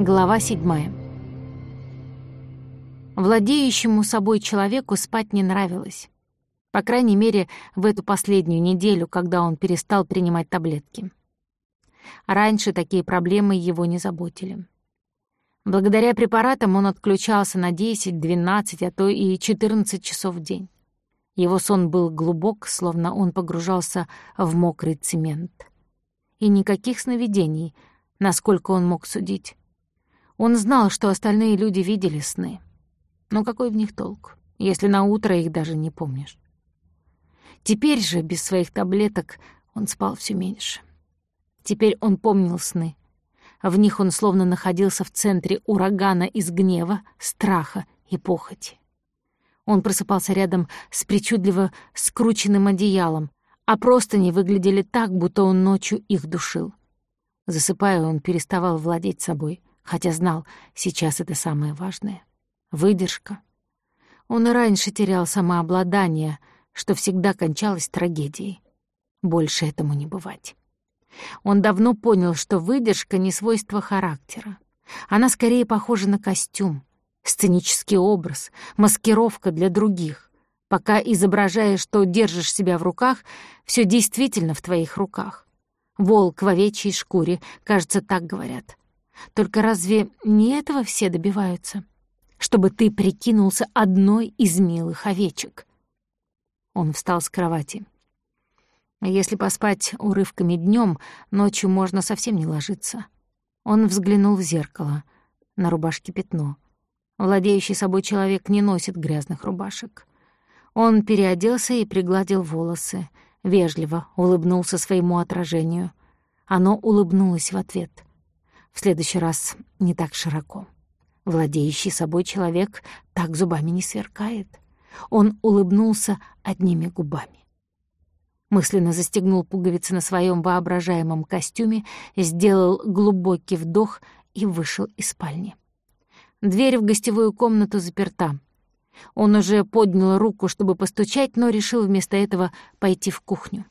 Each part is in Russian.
Глава седьмая. Владеющему собой человеку спать не нравилось. По крайней мере, в эту последнюю неделю, когда он перестал принимать таблетки. Раньше такие проблемы его не заботили. Благодаря препаратам он отключался на 10, 12, а то и 14 часов в день. Его сон был глубок, словно он погружался в мокрый цемент. И никаких сновидений, насколько он мог судить. Он знал, что остальные люди видели сны. Но какой в них толк, если на утро их даже не помнишь? Теперь же, без своих таблеток, он спал все меньше. Теперь он помнил сны. В них он словно находился в центре урагана из гнева, страха и похоти. Он просыпался рядом с причудливо скрученным одеялом, а просто не выглядели так, будто он ночью их душил. Засыпая, он переставал владеть собой — хотя знал, сейчас это самое важное. Выдержка. Он и раньше терял самообладание, что всегда кончалось трагедией. Больше этому не бывать. Он давно понял, что выдержка — не свойство характера. Она скорее похожа на костюм, сценический образ, маскировка для других. Пока изображаешь, что держишь себя в руках, все действительно в твоих руках. Волк в овечьей шкуре, кажется, так говорят. Только разве не этого все добиваются? Чтобы ты прикинулся одной из милых овечек. Он встал с кровати. Если поспать урывками днем, ночью можно совсем не ложиться. Он взглянул в зеркало. На рубашке пятно. Владеющий собой человек не носит грязных рубашек. Он переоделся и пригладил волосы. Вежливо улыбнулся своему отражению. Оно улыбнулось в ответ — в следующий раз не так широко. Владеющий собой человек так зубами не сверкает. Он улыбнулся одними губами. Мысленно застегнул пуговицы на своем воображаемом костюме, сделал глубокий вдох и вышел из спальни. Дверь в гостевую комнату заперта. Он уже поднял руку, чтобы постучать, но решил вместо этого пойти в кухню.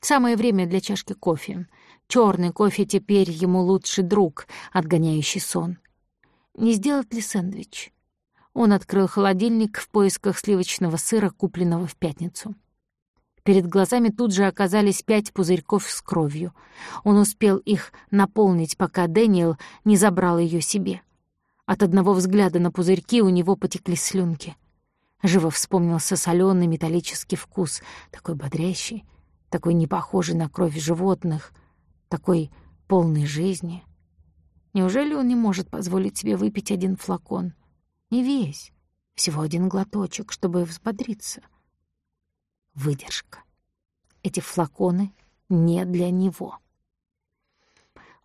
Самое время для чашки кофе — Черный кофе теперь ему лучший друг, отгоняющий сон. Не сделать ли сэндвич? Он открыл холодильник в поисках сливочного сыра, купленного в пятницу. Перед глазами тут же оказались пять пузырьков с кровью. Он успел их наполнить, пока Дэниел не забрал ее себе. От одного взгляда на пузырьки у него потекли слюнки. Живо вспомнился соленый металлический вкус, такой бодрящий, такой не похожий на кровь животных, такой полной жизни. Неужели он не может позволить себе выпить один флакон? Не весь, всего один глоточек, чтобы взбодриться. Выдержка. Эти флаконы не для него.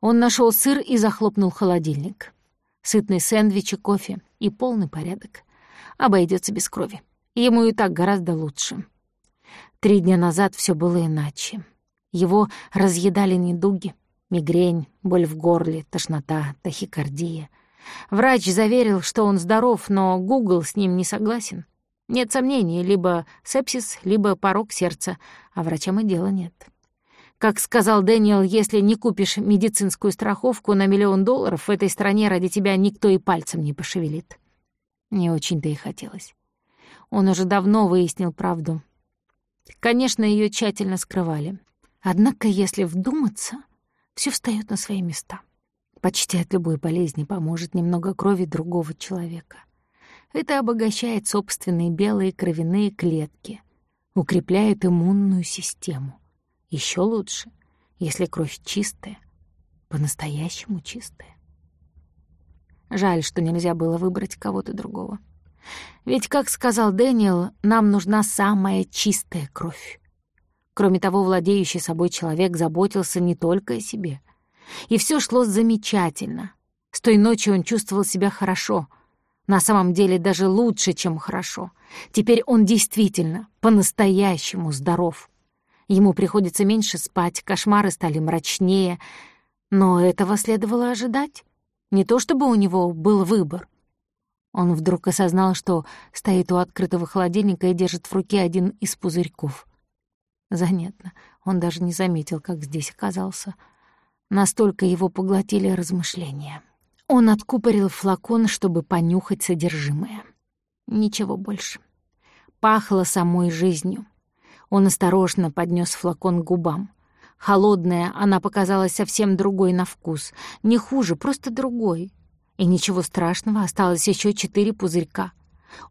Он нашел сыр и захлопнул холодильник. Сытный сэндвич и кофе, и полный порядок. Обойдется без крови. Ему и так гораздо лучше. Три дня назад все было иначе. Его разъедали недуги, мигрень, боль в горле, тошнота, тахикардия. Врач заверил, что он здоров, но Гугл с ним не согласен. Нет сомнений, либо сепсис, либо порог сердца, а врачам и дела нет. Как сказал Дэниел, если не купишь медицинскую страховку на миллион долларов, в этой стране ради тебя никто и пальцем не пошевелит. Не очень-то и хотелось. Он уже давно выяснил правду. Конечно, ее тщательно скрывали. Однако, если вдуматься, все встает на свои места. Почти от любой болезни поможет немного крови другого человека. Это обогащает собственные белые кровяные клетки, укрепляет иммунную систему. Еще лучше, если кровь чистая, по-настоящему чистая. Жаль, что нельзя было выбрать кого-то другого. Ведь, как сказал Дэниел, нам нужна самая чистая кровь. Кроме того, владеющий собой человек заботился не только о себе. И все шло замечательно. С той ночи он чувствовал себя хорошо. На самом деле даже лучше, чем хорошо. Теперь он действительно по-настоящему здоров. Ему приходится меньше спать, кошмары стали мрачнее. Но этого следовало ожидать. Не то чтобы у него был выбор. Он вдруг осознал, что стоит у открытого холодильника и держит в руке один из пузырьков. Занятно, он даже не заметил, как здесь оказался. Настолько его поглотили размышления. Он откупорил флакон, чтобы понюхать содержимое. Ничего больше. Пахло самой жизнью. Он осторожно поднес флакон к губам. Холодная, она показалась совсем другой на вкус. Не хуже, просто другой. И ничего страшного, осталось еще четыре пузырька.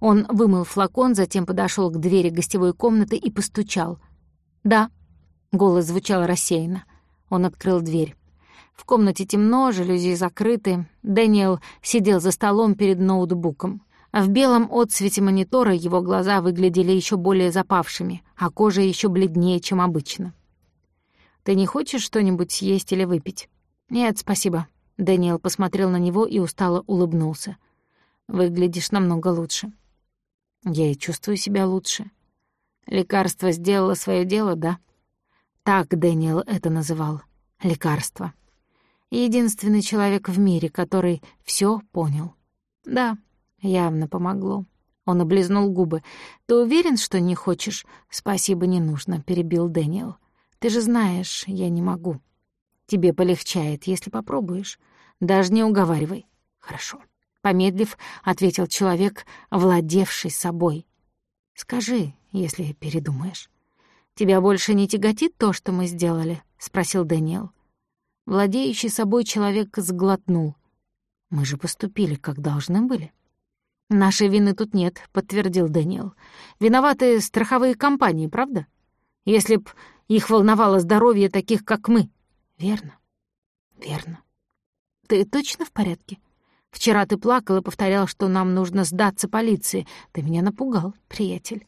Он вымыл флакон, затем подошел к двери гостевой комнаты и постучал. «Да», — голос звучал рассеянно. Он открыл дверь. В комнате темно, жалюзи закрыты. Дэниел сидел за столом перед ноутбуком. В белом отсвете монитора его глаза выглядели еще более запавшими, а кожа еще бледнее, чем обычно. «Ты не хочешь что-нибудь съесть или выпить?» «Нет, спасибо». Дэниел посмотрел на него и устало улыбнулся. «Выглядишь намного лучше». «Я и чувствую себя лучше». «Лекарство сделало свое дело, да?» Так Дэниел это называл. Лекарство. Единственный человек в мире, который все понял. Да, явно помогло. Он облизнул губы. «Ты уверен, что не хочешь?» «Спасибо, не нужно», — перебил Дэниел. «Ты же знаешь, я не могу. Тебе полегчает, если попробуешь. Даже не уговаривай». «Хорошо». Помедлив, ответил человек, владевший собой. «Скажи, если передумаешь». «Тебя больше не тяготит то, что мы сделали?» — спросил Дэниел. Владеющий собой человек сглотнул. «Мы же поступили, как должны были». «Нашей вины тут нет», — подтвердил Дэниел. «Виноваты страховые компании, правда? Если б их волновало здоровье таких, как мы». «Верно, верно. Ты точно в порядке? Вчера ты плакал и повторял, что нам нужно сдаться полиции. Ты меня напугал, приятель».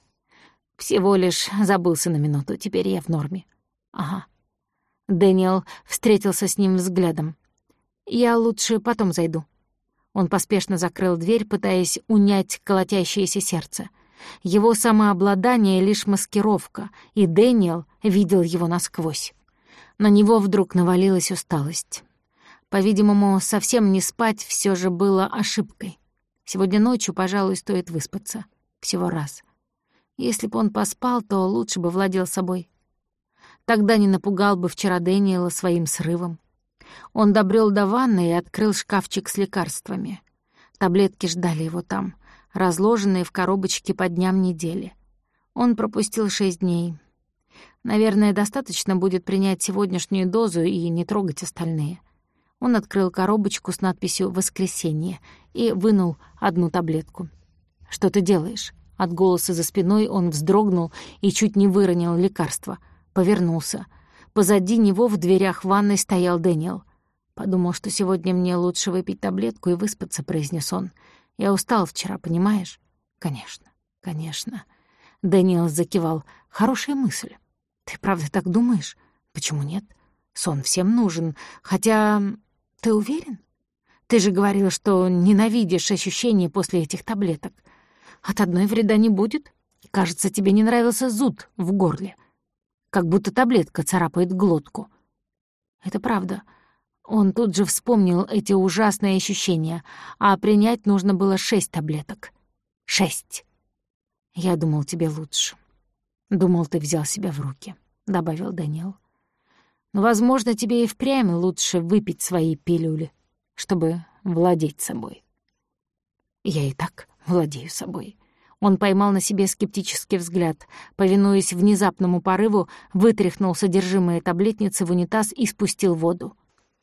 «Всего лишь забылся на минуту, теперь я в норме». «Ага, Дэниел встретился с ним взглядом. «Я лучше потом зайду». Он поспешно закрыл дверь, пытаясь унять колотящееся сердце. Его самообладание — лишь маскировка, и Дэниел видел его насквозь. На него вдруг навалилась усталость. По-видимому, совсем не спать все же было ошибкой. Сегодня ночью, пожалуй, стоит выспаться. Всего раз. Если бы он поспал, то лучше бы владел собой. Тогда не напугал бы вчера Дэниела своим срывом. Он добрел до ванны и открыл шкафчик с лекарствами. Таблетки ждали его там, разложенные в коробочке по дням недели. Он пропустил шесть дней. Наверное, достаточно будет принять сегодняшнюю дозу и не трогать остальные. Он открыл коробочку с надписью «Воскресенье» и вынул одну таблетку. «Что ты делаешь?» От голоса за спиной он вздрогнул и чуть не выронил лекарство — повернулся. Позади него в дверях ванной стоял Дэниел. «Подумал, что сегодня мне лучше выпить таблетку и выспаться», — произнес он. «Я устал вчера, понимаешь?» «Конечно, конечно». Дэниел закивал. «Хорошая мысль. Ты правда так думаешь? Почему нет? Сон всем нужен. Хотя... Ты уверен? Ты же говорил, что ненавидишь ощущения после этих таблеток. От одной вреда не будет. Кажется, тебе не нравился зуд в горле как будто таблетка царапает глотку. Это правда. Он тут же вспомнил эти ужасные ощущения, а принять нужно было шесть таблеток. Шесть. Я думал, тебе лучше. Думал, ты взял себя в руки, — добавил Даниэл. Но, возможно, тебе и впрямь лучше выпить свои пилюли, чтобы владеть собой. Я и так владею собой. Он поймал на себе скептический взгляд. Повинуясь внезапному порыву, вытряхнул содержимое таблетницы в унитаз и спустил воду.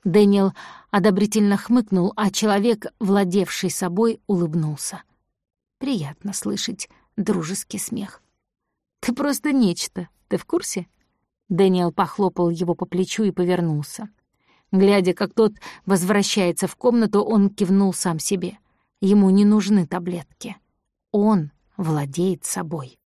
Дэниел одобрительно хмыкнул, а человек, владевший собой, улыбнулся. Приятно слышать дружеский смех. «Ты просто нечто. Ты в курсе?» Дэниел похлопал его по плечу и повернулся. Глядя, как тот возвращается в комнату, он кивнул сам себе. Ему не нужны таблетки. Он владеет собой.